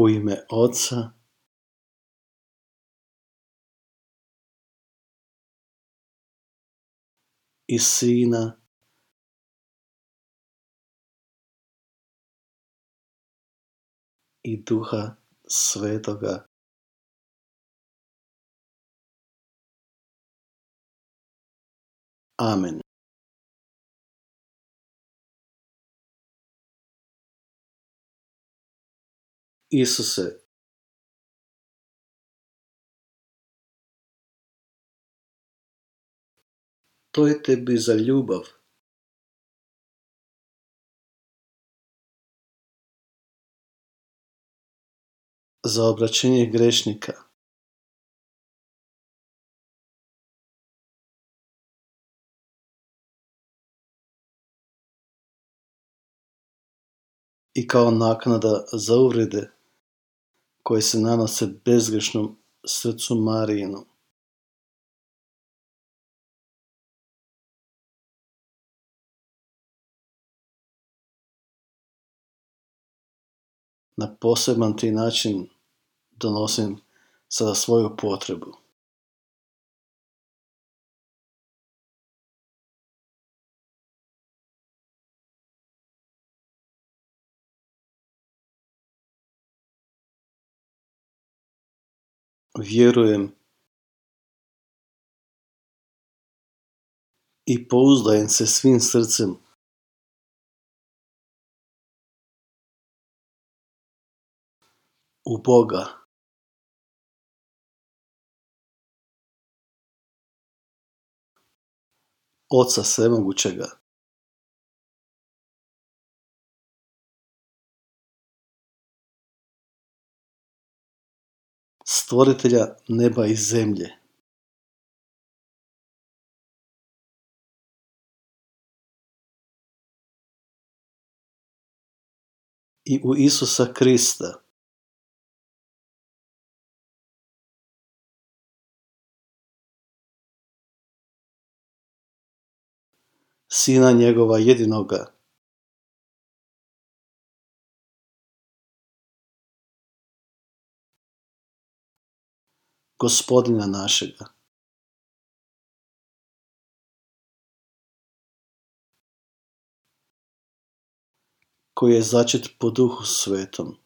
U ime Oca i Sina i Duha Svetoga. Amen. Isuse, to je tebi za ljubav. Za obraćenje grešnika. I kao naknada za uvrede koje se nanose bezgrešnom srcu Marijinu. Na poseban ti način donosim sada svoju potrebu. Vjerujem i pouzdajem se svim srcem u Boga. Oca Svemogućega. Stvoritelja neba i zemlje. I u Isusa Krista. Sina njegova jedinoga, gospodina našega. koji je začet po duhu svetom.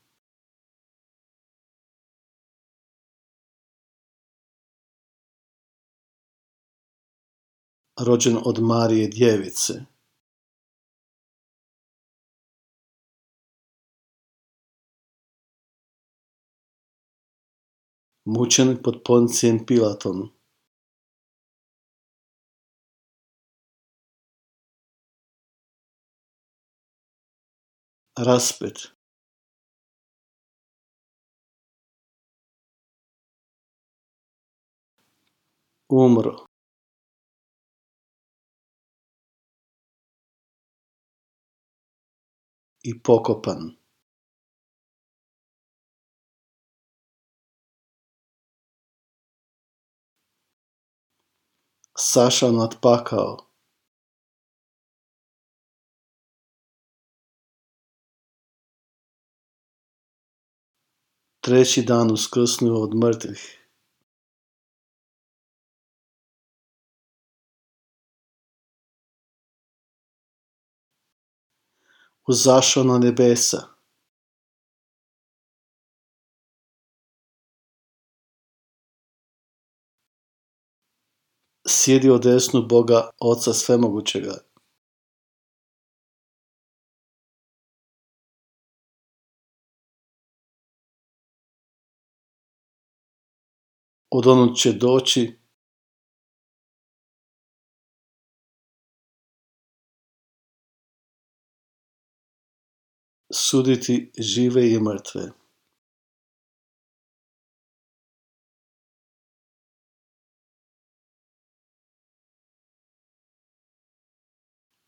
Rođen od Marije djevice. Mučen pod Poncijem Pilatom. Raspet. Umro. I pokopan. Saša nad pakao. Treći dan uskrsnuo od mrtvih. Uzašao na nebesa. Sjedi u desnu Boga Oca Svemogućega. Od onog će doći suditi žive i mrtve.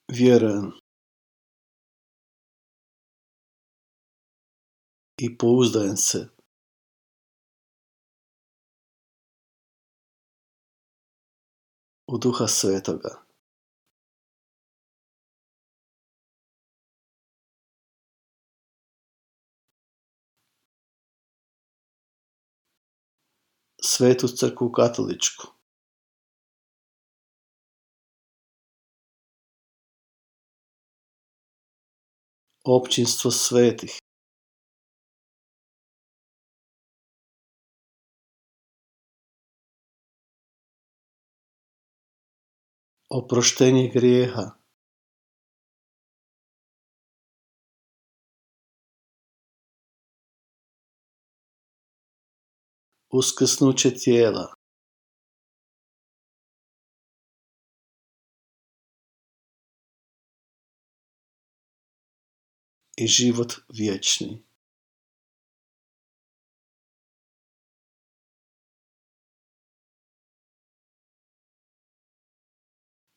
Vjerujem i pouzdajem se. u Duha Svetoga. Svetu crku katoličku. Općinstvo svetih, oproštenje grijeha, uskrsnuće tijela, i život vječni.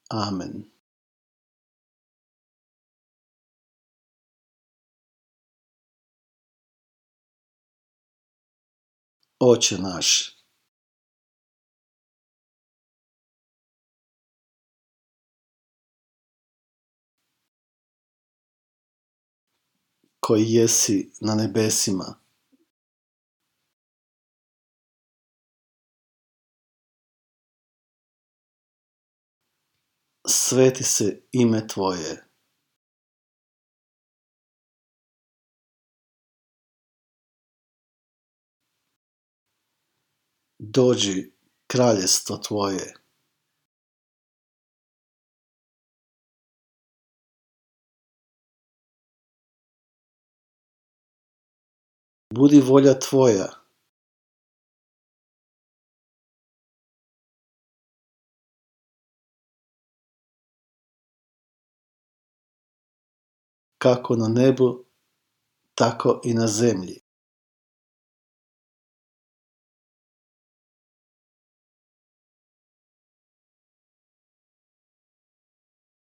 Amen. Oče naš, koji jesi na nebesima, sveti se ime Tvoje. Dođi kraljestvo Tvoje. Budi volja Tvoja, kako na nebu, tako i na zemlji.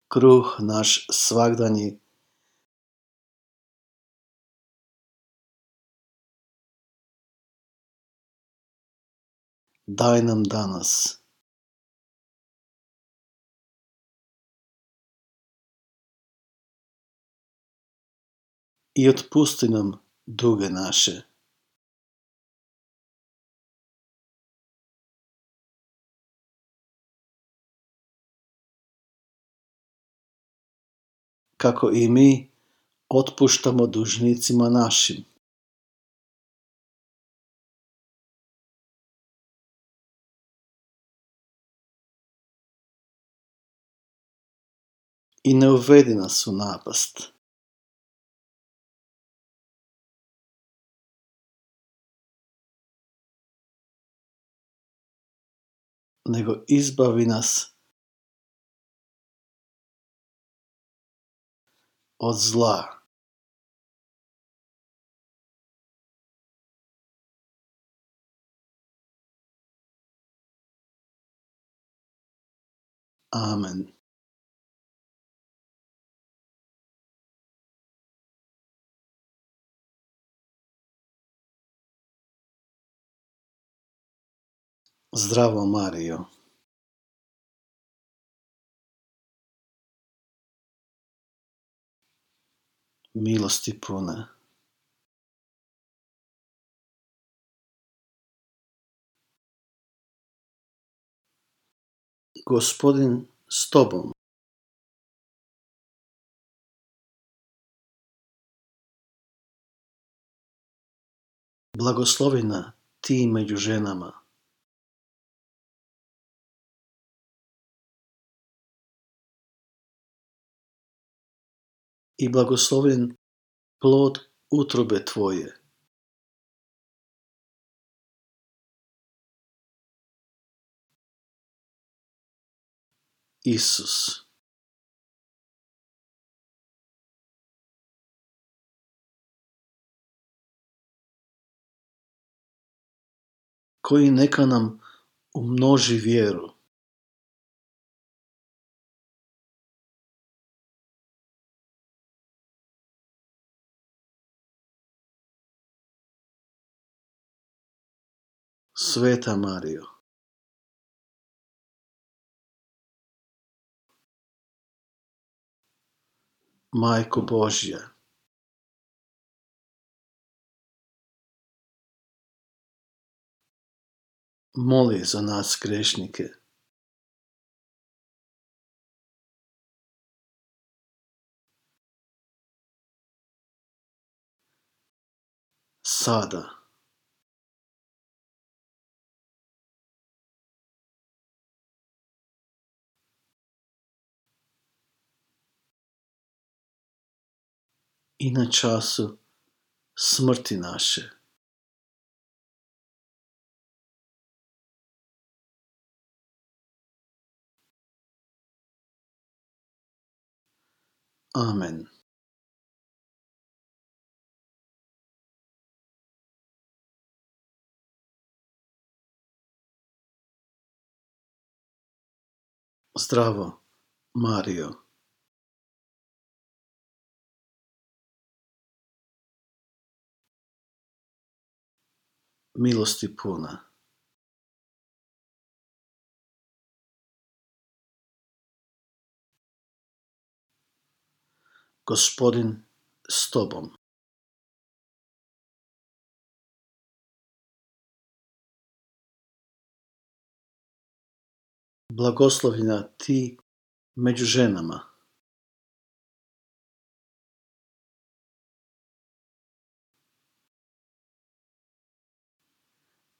Kruh naš svagdanji daj nam danas. I otpusti nam duge naše. Kako i mi otpuštamo dužnicima našim. I ne uvedi nas u napast. nego izbavi nas od zla. Amen. Zdravo Mario. Milosti puna. Gospodin s tobom. Blagoslovina ti među ženama. I blagoslovljen plod utrobe tvoje. Isus. Koji neka nam umnoži vjeru. Sveta Mario. Majko Božja. moli za nas grešnike. Sada. I na času smrti naše. Amen. Zdravo, Mario. Milosti puna. Gospodin s tobom. Blagoslovljena ti među ženama.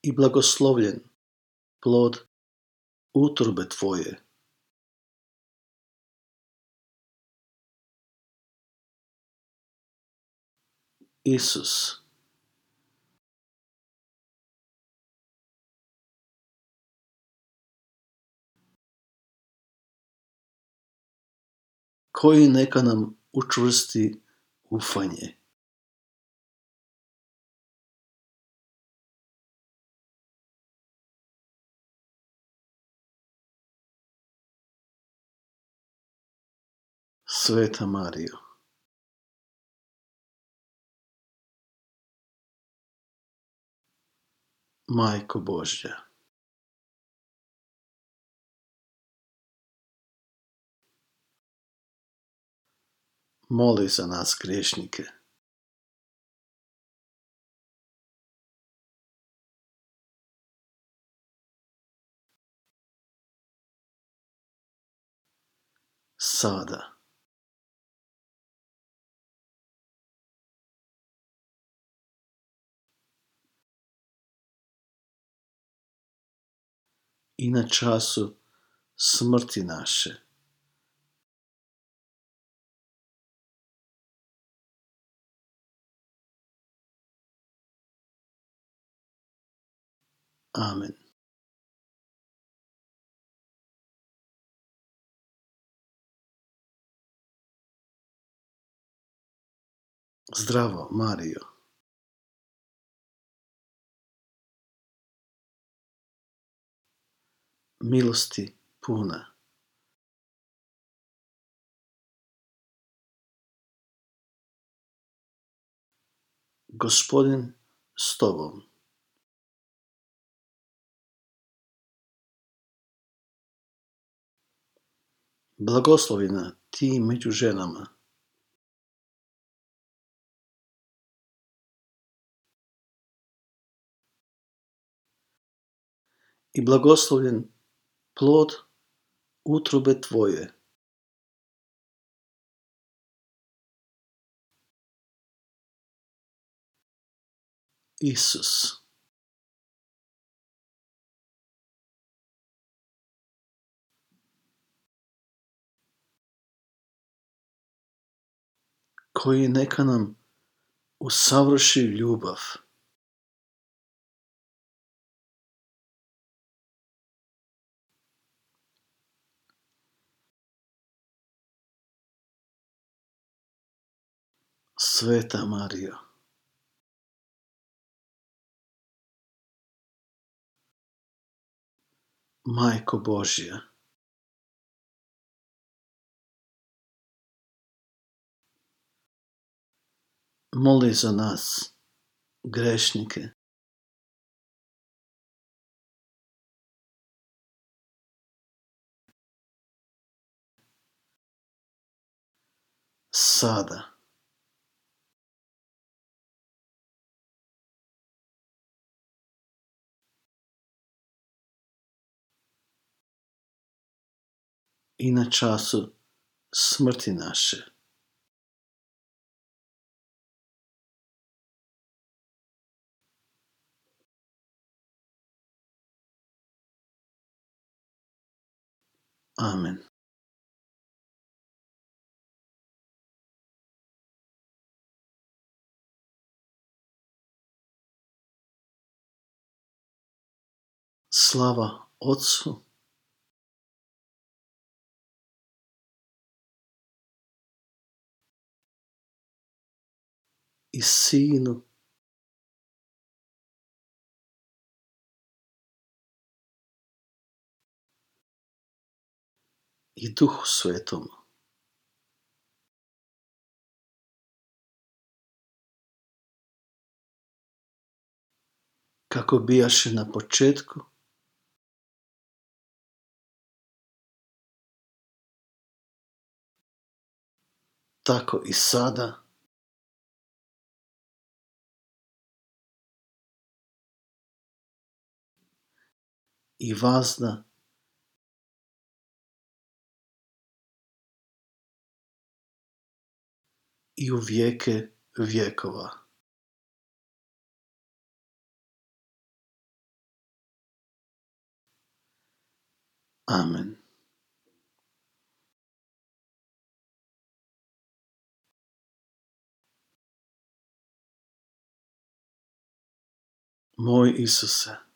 I blagoslovljen plod utrobe tvoje. Isus. Koji neka nam učvrsti ufanje. Sveta Mario. Majko Božja. Moli za nas griješnike. Sada. I na času smrti naše. Amen. Zdravo, Mario. Milosti puna. Gospodin s tobom. Blagoslovina ti među ženama. I blagoslovljen plod utrobe tvoje. Isus. koji neka nam usavrši ljubav. Sveta Marija. Majko Božja. Moli za nas, grešnike. Sada. I na času smrti naše. Amen. Slava Otcu i Sinu. I Duhu Svetom. Kako bijaše na početku, tako i sada i vazda i u vijeke vjekova. Amen. Moj Isuse,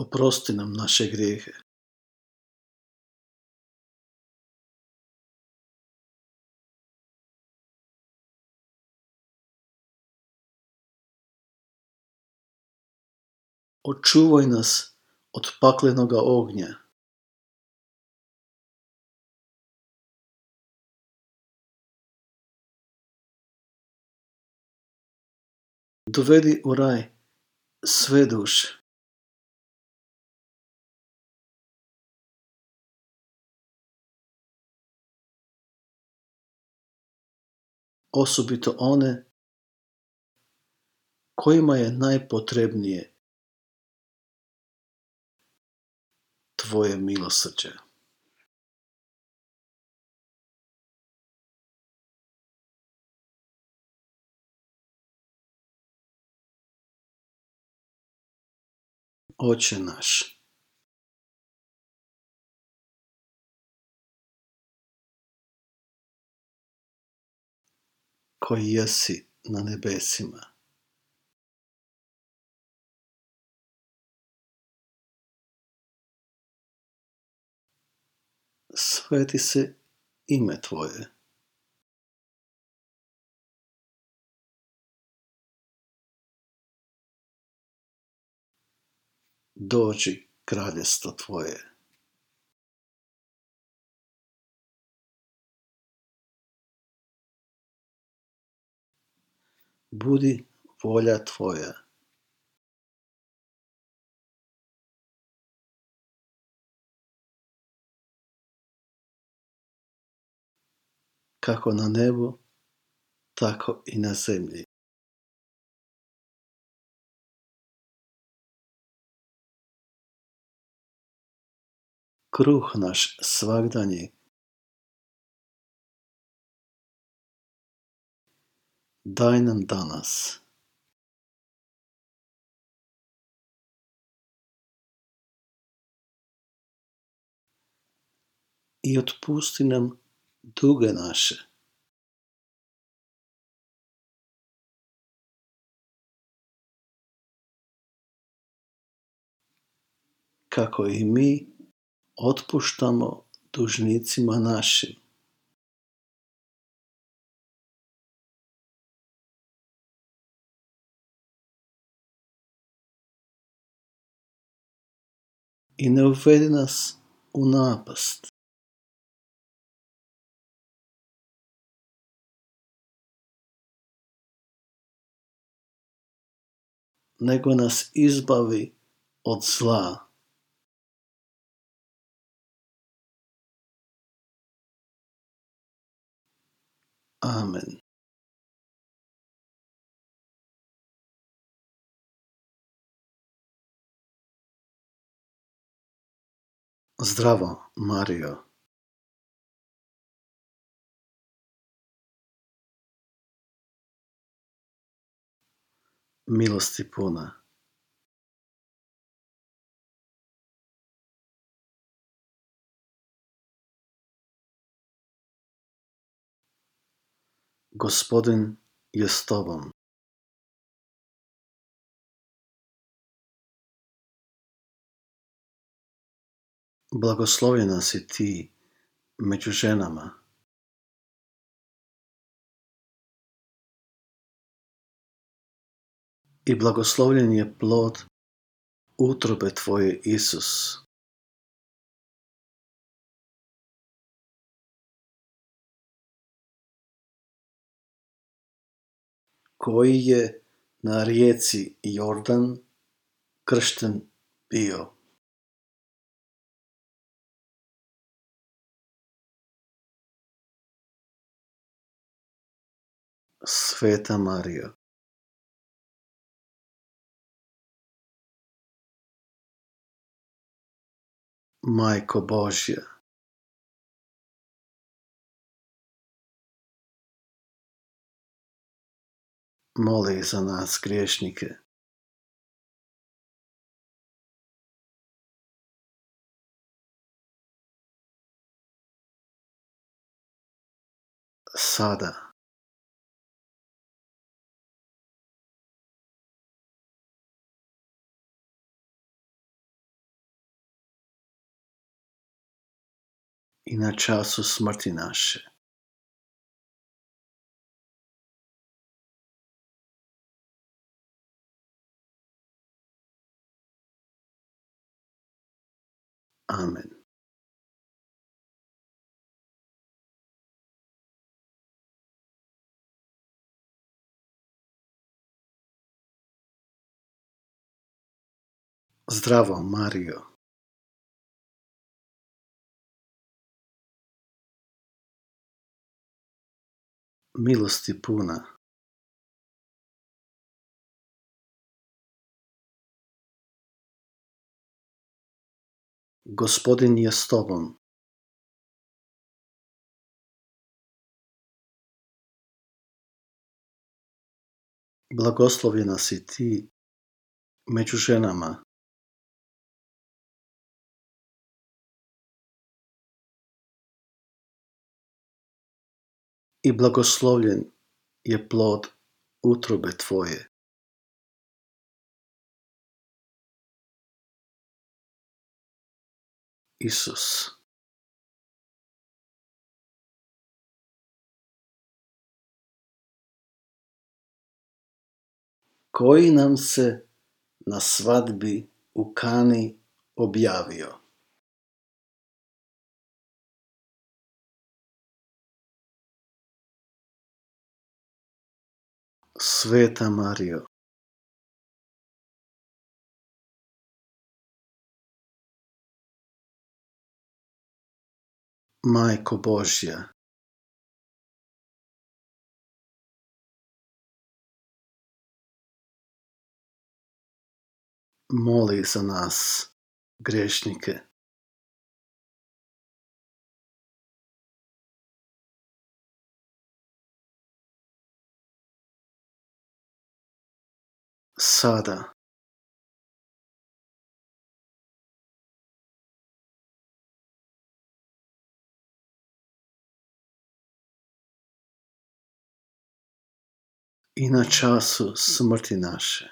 oprosti nam naše grijehe. Očuvaj nas od paklenoga ognja. Dovedi u raj sve duše. Osobito one kojima je najpotrebnije tvoje milosrđe. Oče naš, koji jesi na nebesima, sveti se ime Tvoje. Dođi kraljestvo Tvoje. Budi volja Tvoja. Kako na nebu, tako i na zemlji. Kruh naš svagdanji nam danas. I otpusti nam duge naše. Kako i mi otpuštamo dužnicima našim. I ne uvedi nas u napast. nego nas izbavi od zla. Amen. Zdravo, Mario. Milosti puna. Gospodin je s tobom. Blagoslovljena si ti među ženama. I blagoslovljen je plod utrobe tvoje, Isus. Koji je na rijeci Jordan kršten bio. Sveta Marija. Majko Božja. Moli za nas griješnike. Sada i na času smrti naše. Amen. Zdravo, Mario. Milosti puna. Gospodin je s tobom. Blagoslovljena si ti među ženama. I blagoslovljen je plod utrobe tvoje. Isus. Koji nam se na svadbi u Kani objavio. Sveta Mario. Majko Božja. Moli za nas, grešnike. Sada. I na času smrti naše.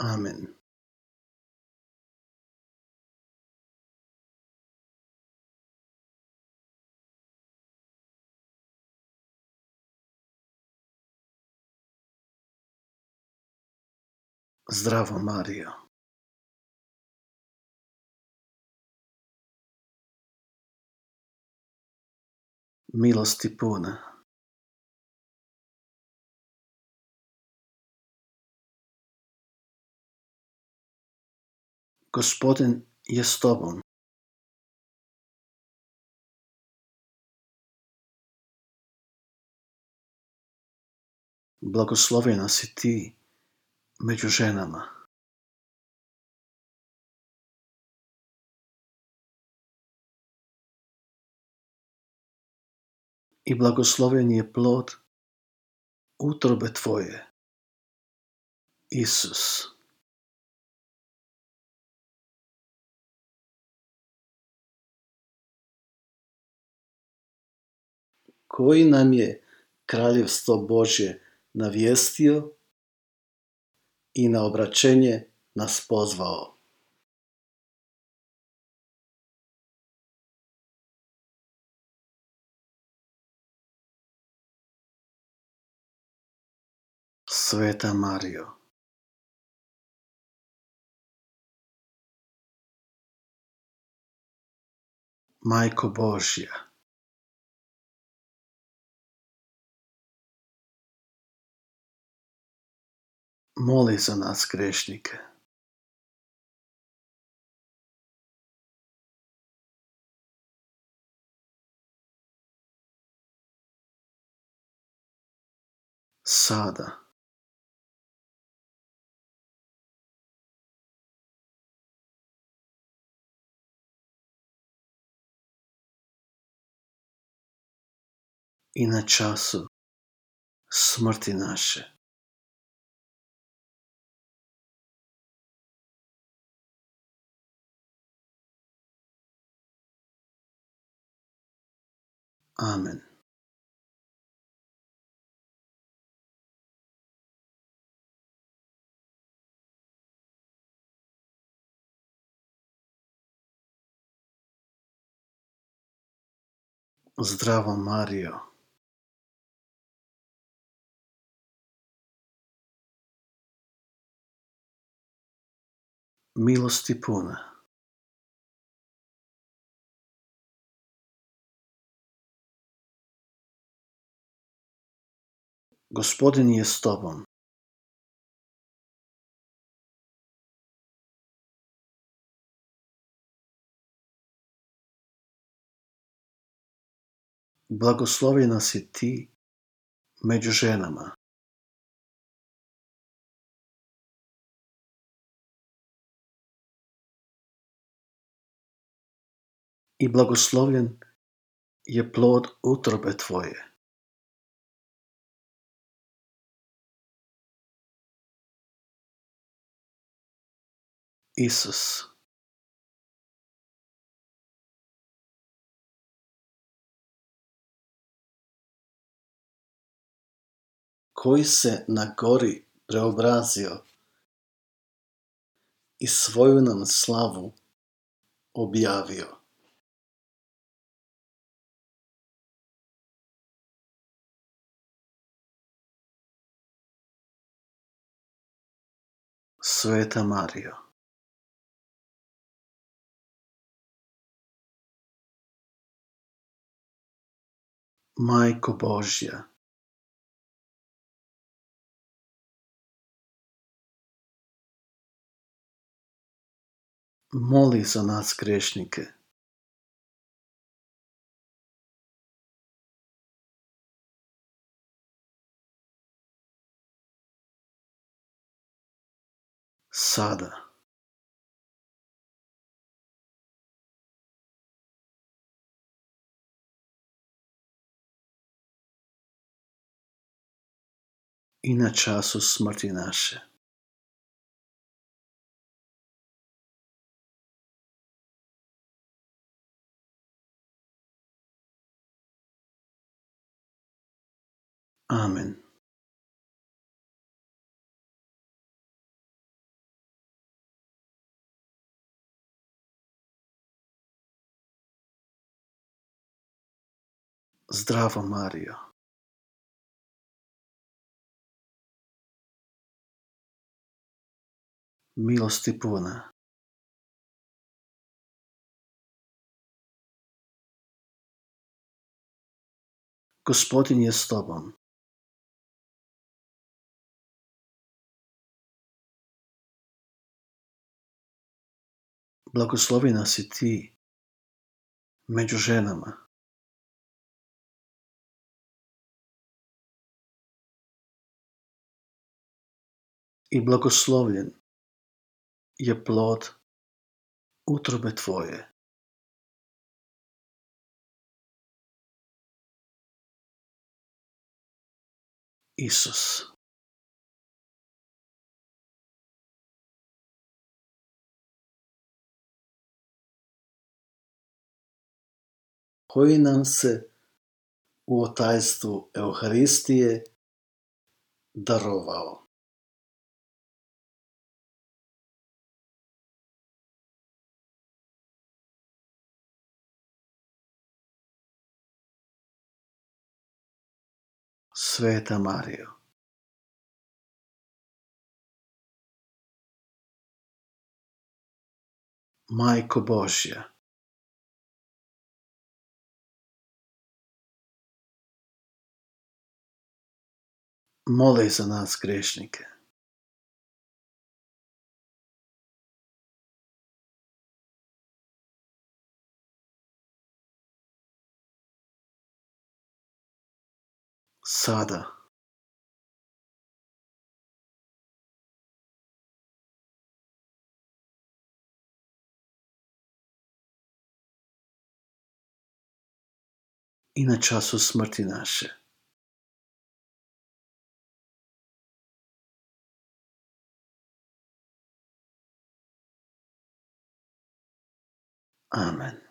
Amen. Zdravo, Mario. Milosti puna. Gospodin je s tobom. Blagoslovena si ti među ženama. I blagosloven je plod utrobe tvoje, Isus. Koji nam je kraljevstvo Božje navijestio i na obraćenje nas pozvao. Sveta Mario, Majko Božja, moli za nas grešnike. Sada. I na času smrti naše. Amen. Zdravo Mario. Milosti puna. Gospodin je s tobom. Blagoslovena si ti među ženama. I blagoslovljen je plod utrobe tvoje. Isus. koji se na gori preobrazio i svoju nam slavu objavio. Sveta Mario. Majko Božja, moli za nas grešnike. Sada. I na času smrti naše. Amen. Zdravo Mario. Milosti puna. Gospodin je s tobom. Blagoslovina si ti među ženama. i blagoslovljen je plod utrobe Tvoje. Isus. koji nam se u otajstvu Euharistije darovao. Sveta Marijo. Majko Božja. Moli za nas grešnike. Sada. I na času smrti naše. Amen.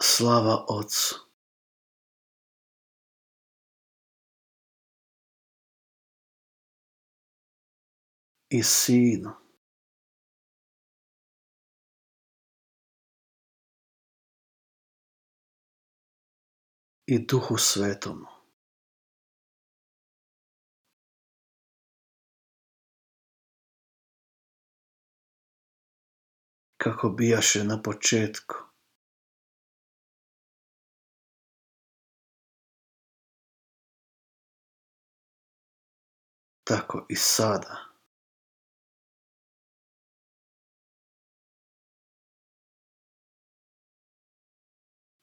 Slava Otcu. I Sinu. I Duhu Svetomu. Kako bijaše na početku, tako i sada.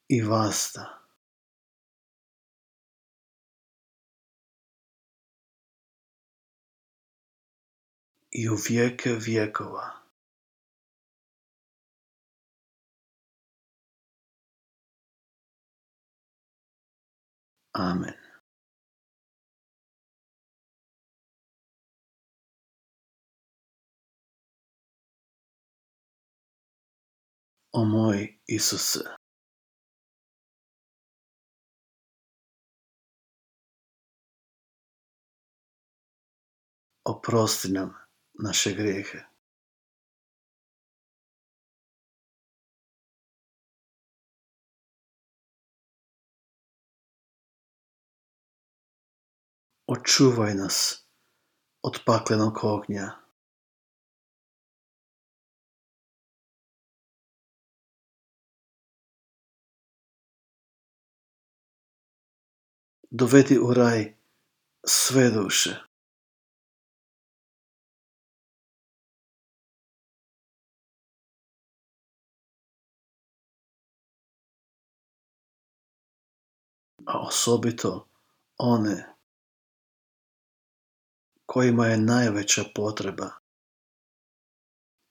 I vasta. i u vijeke vjekova. Amen. O moj Isuse, oprosti nam naše grijehe. Očuvaj nas od paklenog ognja. Dovedi u raj sve duše. a osobito one kojima je najveća potreba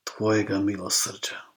Tvojega milosrđa.